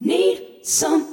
Need some